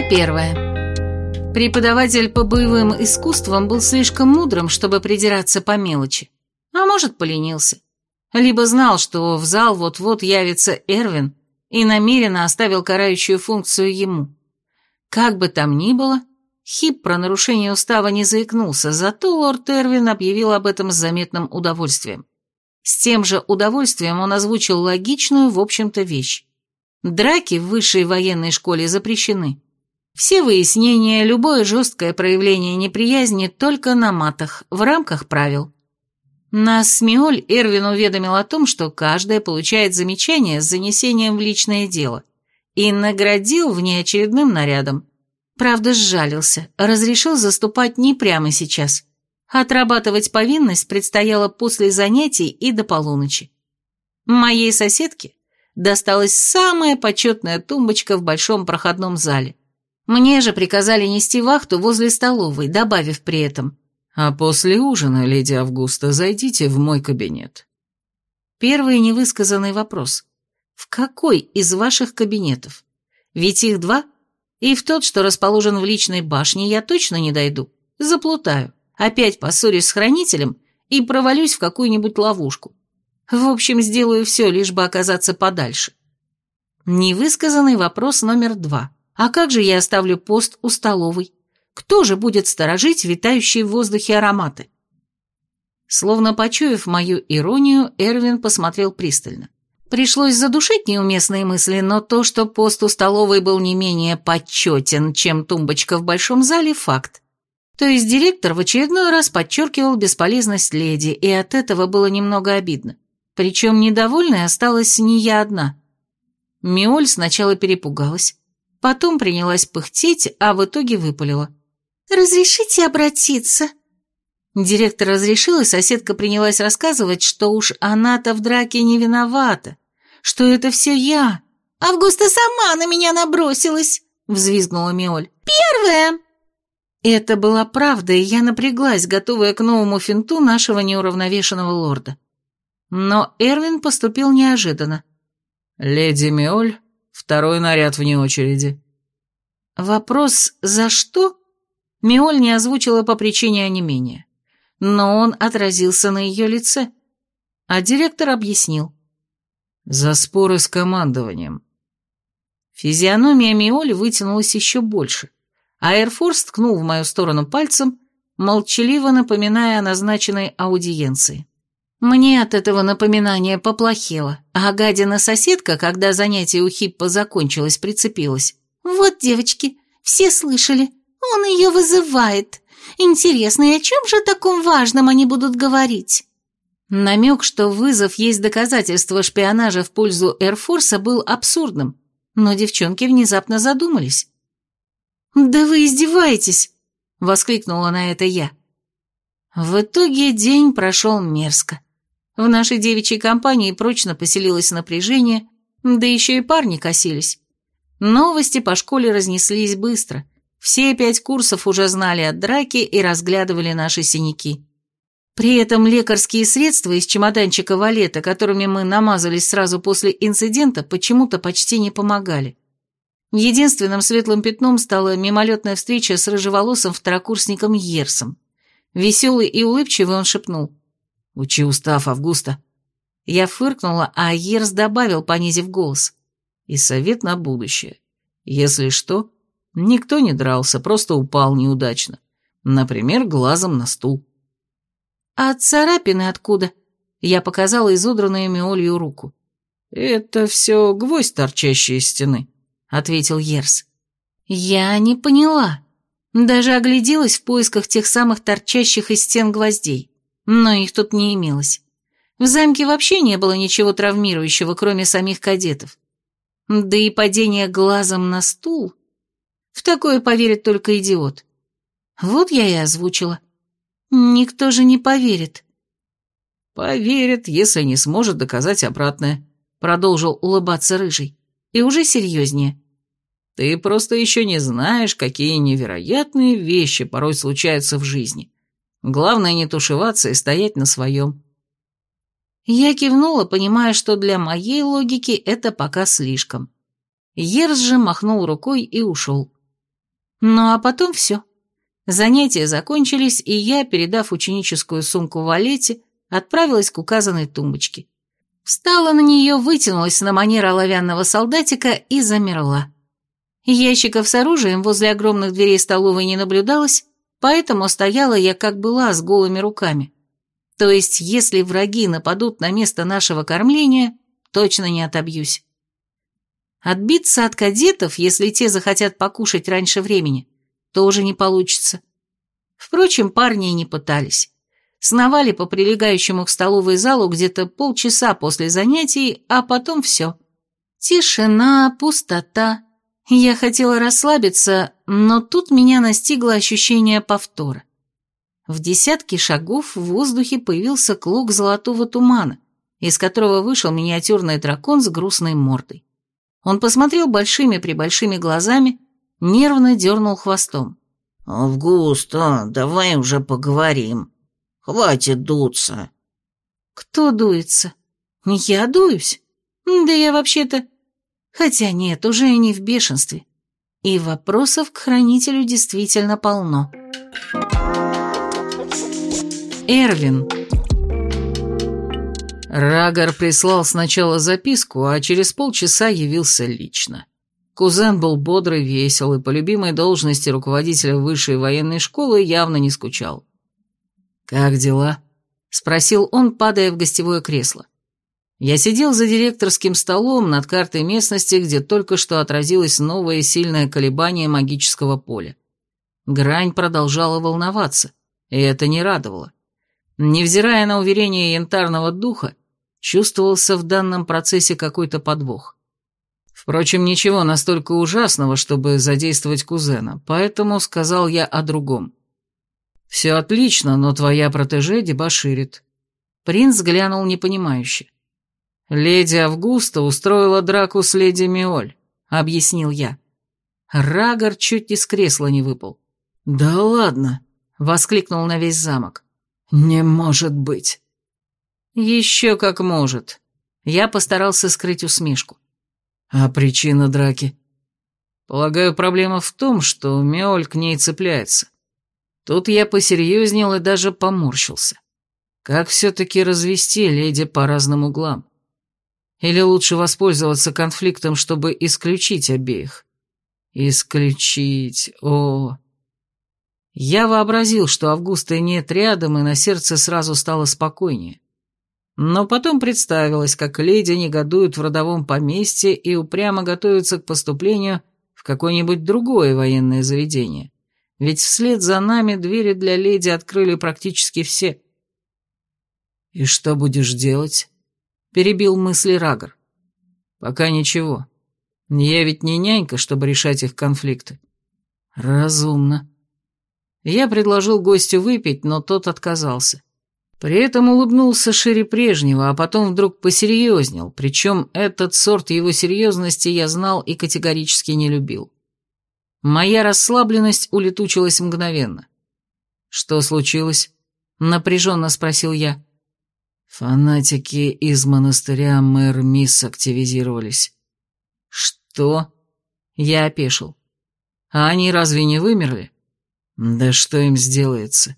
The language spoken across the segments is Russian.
Глава первая. Преподаватель по боевым искусствам был слишком мудрым, чтобы придираться по мелочи. А может, поленился. Либо знал, что в зал вот-вот явится Эрвин, и намеренно оставил карающую функцию ему. Как бы там ни было, Хип про нарушение устава не заикнулся, зато лорд Эрвин объявил об этом с заметным удовольствием. С тем же удовольствием он озвучил логичную, в общем-то, вещь. Драки в высшей военной школе запрещены. Все выяснения, любое жесткое проявление неприязни только на матах, в рамках правил. Нас с Миоль Эрвин уведомил о том, что каждая получает замечание с занесением в личное дело и наградил внеочередным нарядом. Правда, сжалился, разрешил заступать не прямо сейчас. Отрабатывать повинность предстояло после занятий и до полуночи. Моей соседке досталась самая почетная тумбочка в большом проходном зале. Мне же приказали нести вахту возле столовой, добавив при этом а после ужина, леди Августа, зайдите в мой кабинет. Первый невысказанный вопрос. В какой из ваших кабинетов? Ведь их два, и в тот, что расположен в личной башне, я точно не дойду. Заплутаю, опять поссорюсь с хранителем и провалюсь в какую-нибудь ловушку. В общем, сделаю все, лишь бы оказаться подальше. Невысказанный вопрос номер два. А как же я оставлю пост у столовой? Кто же будет сторожить витающие в воздухе ароматы? Словно почуяв мою иронию, Эрвин посмотрел пристально. Пришлось задушить неуместные мысли, но то, что пост у столовой был не менее почетен, чем тумбочка в большом зале, факт. То есть директор в очередной раз подчеркивал бесполезность леди, и от этого было немного обидно. Причем недовольной осталась не я одна. Миоль сначала перепугалась, потом принялась пыхтеть, а в итоге выпалила. «Разрешите обратиться?» Директор разрешил, и соседка принялась рассказывать, что уж она-то в драке не виновата, что это все я. «Августа сама на меня набросилась!» — взвизгнула Миоль. «Первая!» Это была правда, и я напряглась, готовая к новому финту нашего неуравновешенного лорда. Но Эрвин поступил неожиданно. «Леди Миоль, второй наряд вне очереди». Вопрос «за что?» Миоль не озвучила по причине онемения, но он отразился на ее лице, а директор объяснил. «За споры с командованием». Физиономия Миоли вытянулась еще больше, а Эрфорс ткнул в мою сторону пальцем, молчаливо напоминая о назначенной аудиенции. Мне от этого напоминания поплохело, а гадина соседка, когда занятие у Хиппа закончилось, прицепилась. «Вот, девочки, все слышали, он ее вызывает. Интересно, и о чем же таком важном они будут говорить? Намек, что вызов есть доказательство шпионажа в пользу Эрфорса, был абсурдным, но девчонки внезапно задумались. «Да вы издеваетесь!» — воскликнула на это я. В итоге день прошел мерзко. В нашей девичьей компании прочно поселилось напряжение, да еще и парни косились. Новости по школе разнеслись быстро. Все пять курсов уже знали от драки и разглядывали наши синяки. При этом лекарские средства из чемоданчика валета, которыми мы намазались сразу после инцидента, почему-то почти не помогали. Единственным светлым пятном стала мимолетная встреча с рыжеволосым второкурсником Ерсом. Веселый и улыбчивый он шепнул. «Учи устав, Августа». Я фыркнула, а Ерс добавил, понизив голос. «И совет на будущее. Если что, Никто не дрался, просто упал неудачно. Например, глазом на стул. «А царапины откуда?» Я показала изодранную Миолью руку. «Это все гвоздь, торчащий из стены», — ответил Ерс. «Я не поняла. Даже огляделась в поисках тех самых торчащих из стен гвоздей, но их тут не имелось. В замке вообще не было ничего травмирующего, кроме самих кадетов. Да и падение глазом на стул в такое поверит только идиот. Вот я и озвучила. Никто же не поверит. Поверит, если не сможет доказать обратное, продолжил улыбаться Рыжий. И уже серьезнее. Ты просто еще не знаешь, какие невероятные вещи порой случаются в жизни. Главное не тушеваться и стоять на своем. Я кивнула, понимая, что для моей логики это пока слишком. Ерс же махнул рукой и ушел. Ну а потом все. Занятия закончились, и я, передав ученическую сумку Валете, отправилась к указанной тумбочке. Встала на нее, вытянулась на манер оловянного солдатика и замерла. Ящиков с оружием возле огромных дверей столовой не наблюдалось, поэтому стояла я как была с голыми руками. То есть, если враги нападут на место нашего кормления, точно не отобьюсь. Отбиться от кадетов, если те захотят покушать раньше времени, тоже не получится. Впрочем, парни и не пытались. Сновали по прилегающему к столовой залу где-то полчаса после занятий, а потом все. Тишина, пустота. Я хотела расслабиться, но тут меня настигло ощущение повтора. В десятке шагов в воздухе появился клок золотого тумана, из которого вышел миниатюрный дракон с грустной мордой. Он посмотрел большими-пребольшими глазами, нервно дернул хвостом. «Августа, давай уже поговорим. Хватит дуться». «Кто дуется? Я дуюсь? Да я вообще-то... Хотя нет, уже не в бешенстве. И вопросов к хранителю действительно полно». Эрвин. Рагор прислал сначала записку, а через полчаса явился лично. Кузен был бодрый, весел и по любимой должности руководителя высшей военной школы явно не скучал. «Как дела?» — спросил он, падая в гостевое кресло. Я сидел за директорским столом над картой местности, где только что отразилось новое сильное колебание магического поля. Грань продолжала волноваться, и это не радовало. Невзирая на уверение янтарного духа, чувствовался в данном процессе какой-то подвох. Впрочем, ничего настолько ужасного, чтобы задействовать кузена, поэтому сказал я о другом. «Все отлично, но твоя протеже дебоширит». Принц глянул непонимающе. «Леди Августа устроила драку с леди Миоль», — объяснил я. Рагор чуть из кресла не выпал. «Да ладно», — воскликнул на весь замок. «Не может быть!» «Еще как может!» Я постарался скрыть усмешку. «А причина драки?» «Полагаю, проблема в том, что Меоль к ней цепляется. Тут я посерьезнел и даже поморщился. Как все-таки развести леди по разным углам? Или лучше воспользоваться конфликтом, чтобы исключить обеих? Исключить... О, я вообразил, что Августа нет рядом, и на сердце сразу стало спокойнее. Но потом представилось, как леди негодуют в родовом поместье и упрямо готовятся к поступлению в какое-нибудь другое военное заведение. Ведь вслед за нами двери для леди открыли практически все. «И что будешь делать?» — перебил мысли Рагор. «Пока ничего. Я ведь не нянька, чтобы решать их конфликты». «Разумно», я предложил гостю выпить, но тот отказался. При этом улыбнулся шире прежнего, а потом вдруг посерьезнел, причем этот сорт его серьезности я знал и категорически не любил. Моя расслабленность улетучилась мгновенно. «Что случилось?» — напряженно спросил я. Фанатики из монастыря мэр Мисс активизировались. «Что?» Я опешил. «А они разве не вымерли?» «Да что им сделается?»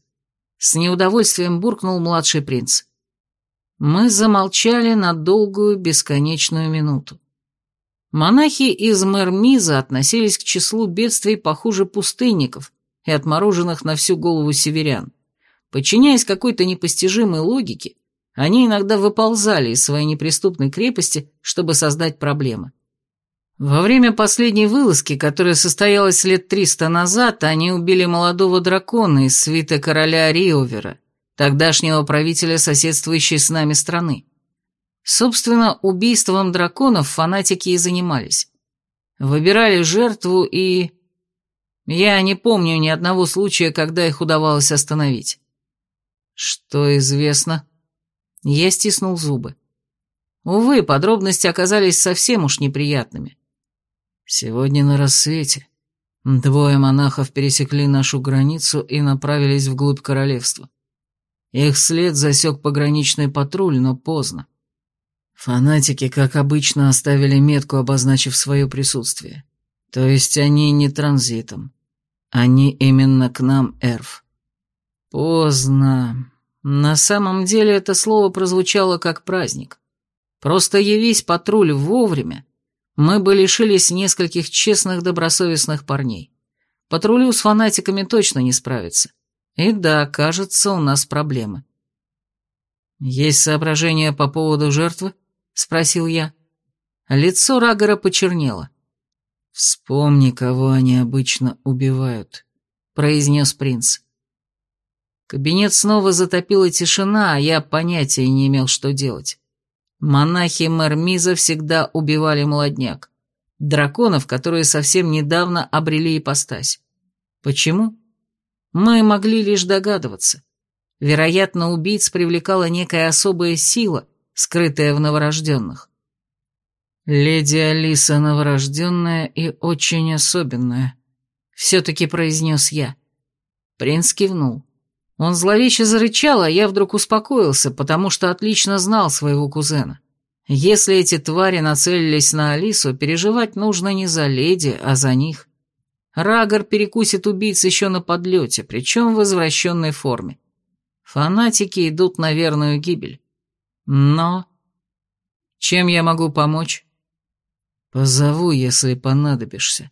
С неудовольствием буркнул младший принц. Мы замолчали на долгую бесконечную минуту. Монахи из Мермиза относились к числу бедствий похуже пустынников и отмороженных на всю голову северян. Подчиняясь какой-то непостижимой логике, они иногда выползали из своей неприступной крепости, чтобы создать проблемы. Во время последней вылазки, которая состоялась лет триста назад, они убили молодого дракона из свита короля Риовера, тогдашнего правителя соседствующей с нами страны. Собственно, убийством драконов фанатики и занимались. Выбирали жертву и... Я не помню ни одного случая, когда их удавалось остановить. Что известно? Я стиснул зубы. Увы, подробности оказались совсем уж неприятными. Сегодня на рассвете двое монахов пересекли нашу границу и направились вглубь королевства. Их след засек пограничный патруль, но поздно. Фанатики, как обычно, оставили метку, обозначив свое присутствие. То есть они не транзитом. Они именно к нам, Эрф. Поздно. На самом деле это слово прозвучало как праздник. Просто явись патруль вовремя, мы бы лишились нескольких честных добросовестных парней. Патрулю с фанатиками точно не справиться. И да, кажется, у нас проблемы. «Есть соображения по поводу жертвы?» — спросил я. Лицо Рагора почернело. «Вспомни, кого они обычно убивают», — произнес принц. Кабинет снова затопила тишина, а я понятия не имел, что делать. Монахи Мермиза всегда убивали молодняк. Драконов, которые совсем недавно обрели ипостась. Почему? Мы могли лишь догадываться. Вероятно, убийц привлекала некая особая сила, скрытая в новорожденных. «Леди Алиса новорожденная и очень особенная», — все-таки произнес я. Принц кивнул. Он зловеще зарычал, а я вдруг успокоился, потому что отлично знал своего кузена. Если эти твари нацелились на Алису, переживать нужно не за леди, а за них. Рагор перекусит убийц еще на подлете, причем в возвращенной форме. Фанатики идут на верную гибель. Но... Чем я могу помочь? Позову, если понадобишься.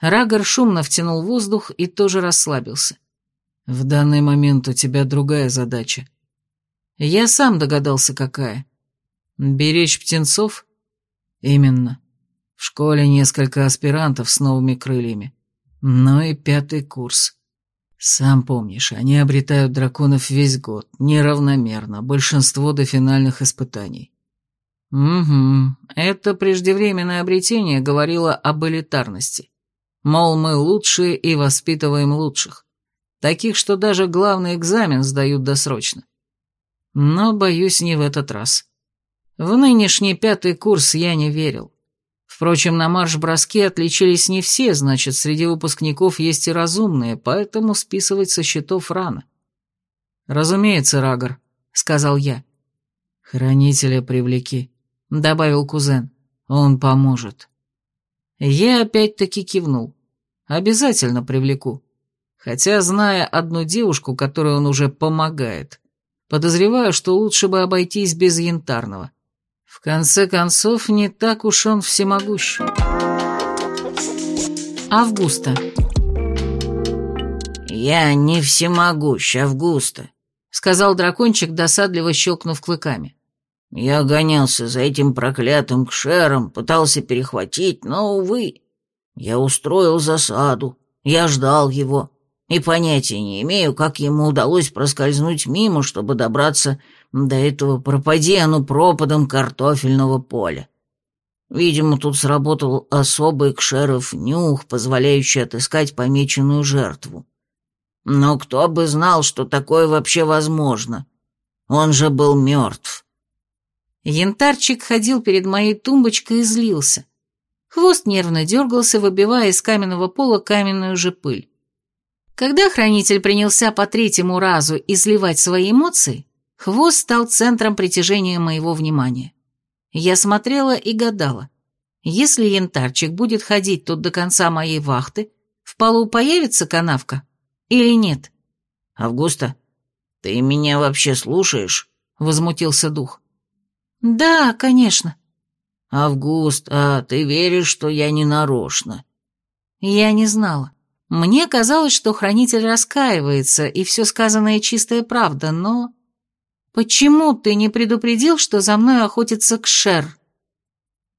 Рагор шумно втянул воздух и тоже расслабился. В данный момент у тебя другая задача. Я сам догадался, какая. Беречь птенцов? Именно. В школе несколько аспирантов с новыми крыльями. Ну и пятый курс. Сам помнишь, они обретают драконов весь год, неравномерно, большинство до финальных испытаний. Угу, это преждевременное обретение говорило об элитарности. Мол, мы лучшие и воспитываем лучших. Таких, что даже главный экзамен сдают досрочно. Но, боюсь, не в этот раз. В нынешний пятый курс я не верил. Впрочем, на марш-броске отличились не все, значит, среди выпускников есть и разумные, поэтому списывать со счетов рано. «Разумеется, Рагор», — сказал я. «Хранителя привлеки», — добавил кузен. «Он поможет». Я опять-таки кивнул. «Обязательно привлеку. Хотя, зная одну девушку, которой он уже помогает, подозреваю, что лучше бы обойтись без янтарного. В конце концов, не так уж он всемогущ. Августа. «Я не всемогущ, Августа», — сказал дракончик, досадливо щелкнув клыками. «Я гонялся за этим проклятым кшером, пытался перехватить, но, увы, я устроил засаду, я ждал его, и понятия не имею, как ему удалось проскользнуть мимо, чтобы добраться до этого пропади оно пропадом картофельного поля. Видимо, тут сработал особый кшеров нюх, позволяющий отыскать помеченную жертву. Но кто бы знал, что такое вообще возможно? Он же был мертв. Янтарчик ходил перед моей тумбочкой и злился. Хвост нервно дергался, выбивая из каменного пола каменную же пыль. Когда хранитель принялся по третьему разу изливать свои эмоции, хвост стал центром притяжения моего внимания. Я смотрела и гадала. Если янтарчик будет ходить тут до конца моей вахты, в полу появится канавка или нет? «Августа, ты меня вообще слушаешь?» — возмутился дух. «Да, конечно». «Август, а ты веришь, что я не нарочно?» Я не знала. Мне казалось, что хранитель раскаивается, и все сказанное чистая правда, но... «Почему ты не предупредил, что за мной охотится Кшер?»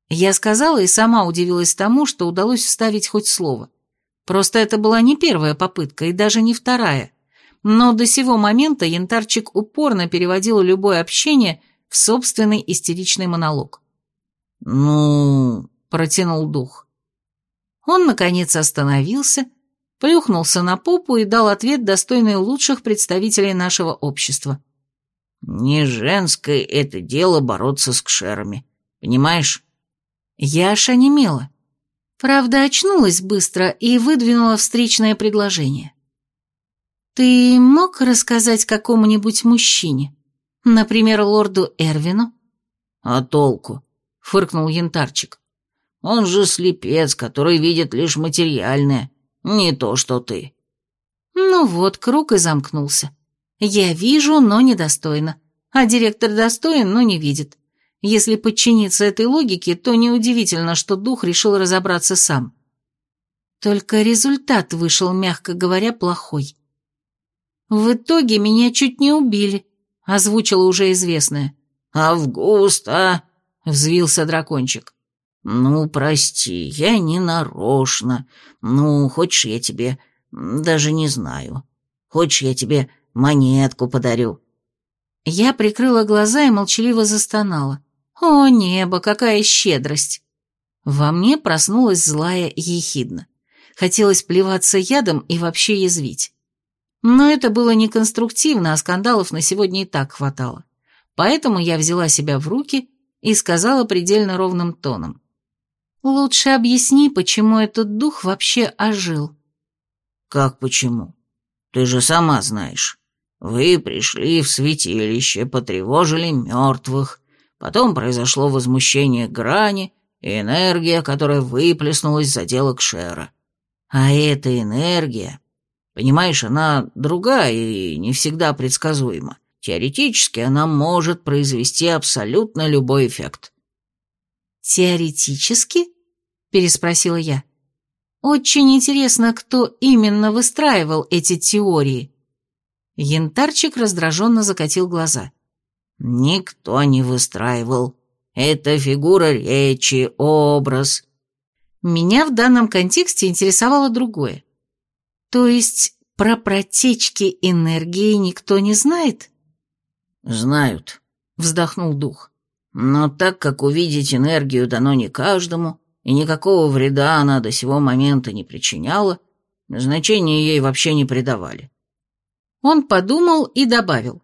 Я сказала и сама удивилась тому, что удалось вставить хоть слово. Просто это была не первая попытка и даже не вторая. Но до сего момента янтарчик упорно переводил любое общение в собственный истеричный монолог. «Ну...» — протянул дух. Он, наконец, остановился плюхнулся на попу и дал ответ, достойный лучших представителей нашего общества. «Не женское это дело бороться с кшерами, понимаешь?» Я аж онемела. Правда, очнулась быстро и выдвинула встречное предложение. «Ты мог рассказать какому-нибудь мужчине? Например, лорду Эрвину?» «А толку?» — фыркнул янтарчик. «Он же слепец, который видит лишь материальное. Не то, что ты. Ну вот, круг и замкнулся. Я вижу, но недостойно. А директор достоин, но не видит. Если подчиниться этой логике, то неудивительно, что дух решил разобраться сам. Только результат вышел, мягко говоря, плохой. В итоге меня чуть не убили, озвучила уже известное. «Августа!» — взвился дракончик. «Ну, прости, я не нарочно. Ну, хочешь, я тебе... даже не знаю. Хочешь, я тебе монетку подарю?» Я прикрыла глаза и молчаливо застонала. «О, небо, какая щедрость!» Во мне проснулась злая ехидна. Хотелось плеваться ядом и вообще язвить. Но это было неконструктивно, а скандалов на сегодня и так хватало. Поэтому я взяла себя в руки и сказала предельно ровным тоном. «Лучше объясни, почему этот дух вообще ожил». «Как почему? Ты же сама знаешь. Вы пришли в святилище, потревожили мертвых, потом произошло возмущение грани и энергия, которая выплеснулась за дело Кшера. А эта энергия, понимаешь, она другая и не всегда предсказуема. Теоретически она может произвести абсолютно любой эффект. «Теоретически?» – переспросила я. «Очень интересно, кто именно выстраивал эти теории». Янтарчик раздраженно закатил глаза. «Никто не выстраивал. Это фигура речи, образ. Меня в данном контексте интересовало другое. То есть про протечки энергии никто не знает? Знают, вздохнул дух. Но так как увидеть энергию дано не каждому, и никакого вреда она до сего момента не причиняла, значения ей вообще не придавали. Он подумал и добавил.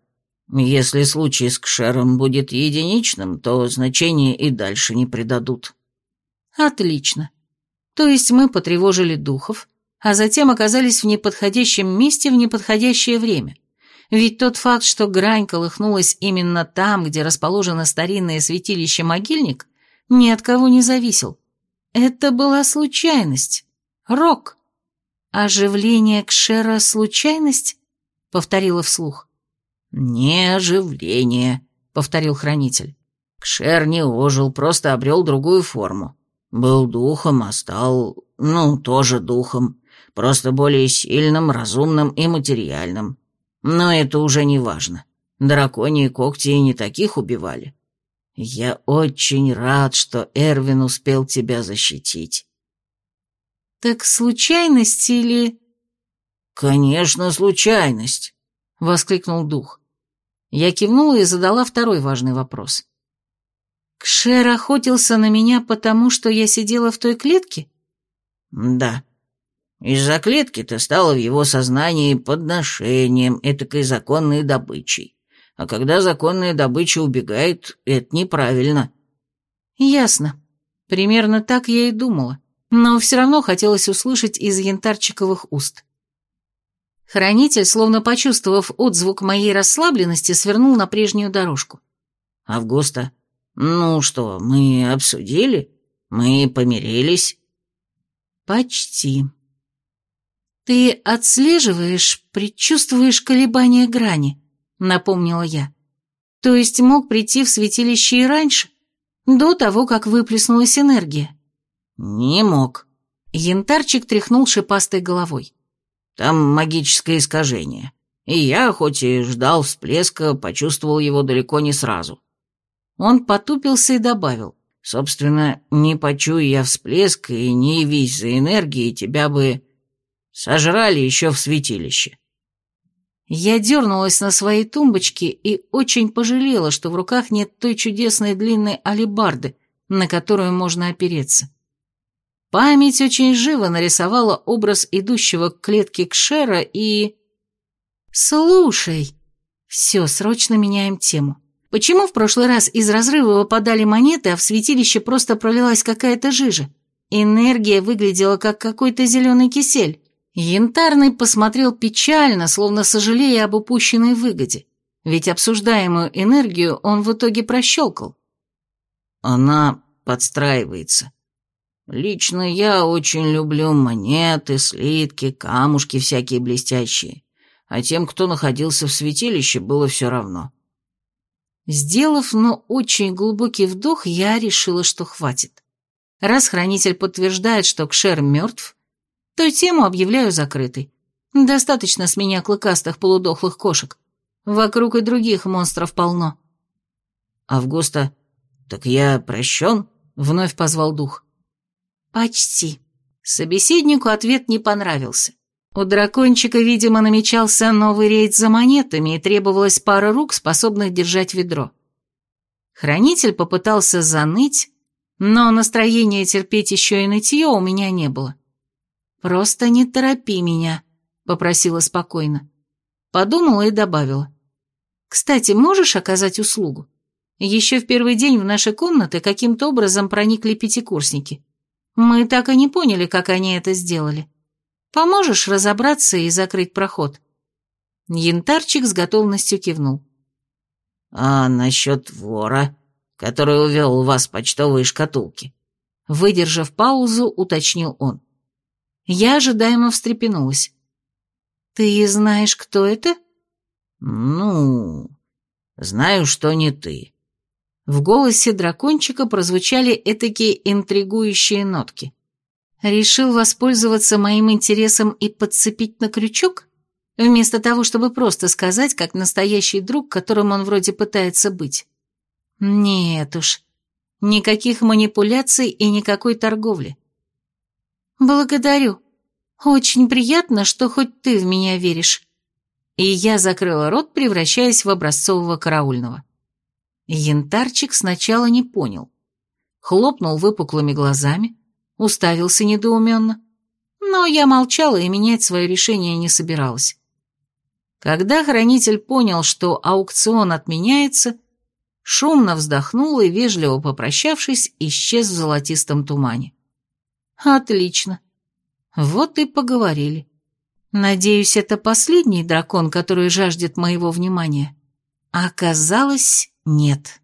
Если случай с Кшером будет единичным, то значения и дальше не придадут. Отлично. То есть мы потревожили духов, а затем оказались в неподходящем месте в неподходящее время. Ведь тот факт, что грань колыхнулась именно там, где расположено старинное святилище-могильник, ни от кого не зависел. Это была случайность. Рок. «Оживление Кшера — случайность?» — повторила вслух. «Не оживление», — повторил хранитель. Кшер не ожил, просто обрел другую форму. Был духом, а стал, ну, тоже духом, просто более сильным, разумным и материальным. Но это уже не важно. Драконьи когти и не таких убивали. Я очень рад, что Эрвин успел тебя защитить. Так случайность или... Конечно, случайность, воскликнул дух. Я кивнула и задала второй важный вопрос. Кшер охотился на меня потому, что я сидела в той клетке? Да. Из-за клетки ты стала в его сознании подношением этакой законной добычей. А когда законная добыча убегает, это неправильно. Ясно. Примерно так я и думала. Но все равно хотелось услышать из янтарчиковых уст. Хранитель, словно почувствовав отзвук моей расслабленности, свернул на прежнюю дорожку. «Августа, «Ну что, мы обсудили? Мы помирились?» «Почти. Ты отслеживаешь, предчувствуешь колебания грани», — напомнила я. «То есть мог прийти в святилище и раньше, до того, как выплеснулась энергия?» «Не мог». Янтарчик тряхнул шипастой головой. «Там магическое искажение, и я, хоть и ждал всплеска, почувствовал его далеко не сразу». Он потупился и добавил. «Собственно, не почуя я всплеск и не явись за энергией, тебя бы сожрали еще в святилище». Я дернулась на своей тумбочке и очень пожалела, что в руках нет той чудесной длинной алебарды, на которую можно опереться. Память очень живо нарисовала образ идущего к клетке Кшера и... «Слушай!» «Все, срочно меняем тему. Почему в прошлый раз из разрыва выпадали монеты, а в святилище просто пролилась какая-то жижа? Энергия выглядела как какой-то зеленый кисель. Янтарный посмотрел печально, словно сожалея об упущенной выгоде. Ведь обсуждаемую энергию он в итоге прощелкал. Она подстраивается. Лично я очень люблю монеты, слитки, камушки всякие блестящие, а тем, кто находился в святилище, было все равно. Сделав, но очень глубокий вдох, я решила, что хватит. Раз хранитель подтверждает, что Кшер мертв, то тему объявляю закрытой. Достаточно с меня клыкастых полудохлых кошек. Вокруг и других монстров полно. «Августа, так я прощен?» — вновь позвал дух. «Почти». Собеседнику ответ не понравился. У дракончика, видимо, намечался новый рейд за монетами, и требовалась пара рук, способных держать ведро. Хранитель попытался заныть, но настроения терпеть еще и нытье у меня не было. «Просто не торопи меня», — попросила спокойно. Подумала и добавила. «Кстати, можешь оказать услугу? Еще в первый день в наши комнаты каким-то образом проникли пятикурсники. Мы так и не поняли, как они это сделали. Поможешь разобраться и закрыть проход?» Янтарчик с готовностью кивнул. «А насчет вора?» который увел у вас почтовые шкатулки?» Выдержав паузу, уточнил он. Я ожидаемо встрепенулась. «Ты знаешь, кто это?» «Ну, знаю, что не ты». В голосе дракончика прозвучали этакие интригующие нотки. «Решил воспользоваться моим интересом и подцепить на крючок?» Вместо того, чтобы просто сказать, как настоящий друг, которым он вроде пытается быть. Нет уж, никаких манипуляций и никакой торговли. Благодарю. Очень приятно, что хоть ты в меня веришь. И я закрыла рот, превращаясь в образцового караульного. Янтарчик сначала не понял. Хлопнул выпуклыми глазами, уставился недоуменно. Но я молчала и менять свое решение не собиралась. Когда хранитель понял, что аукцион отменяется, шумно вздохнул и, вежливо попрощавшись, исчез в золотистом тумане. «Отлично. Вот и поговорили. Надеюсь, это последний дракон, который жаждет моего внимания?» Оказалось, нет.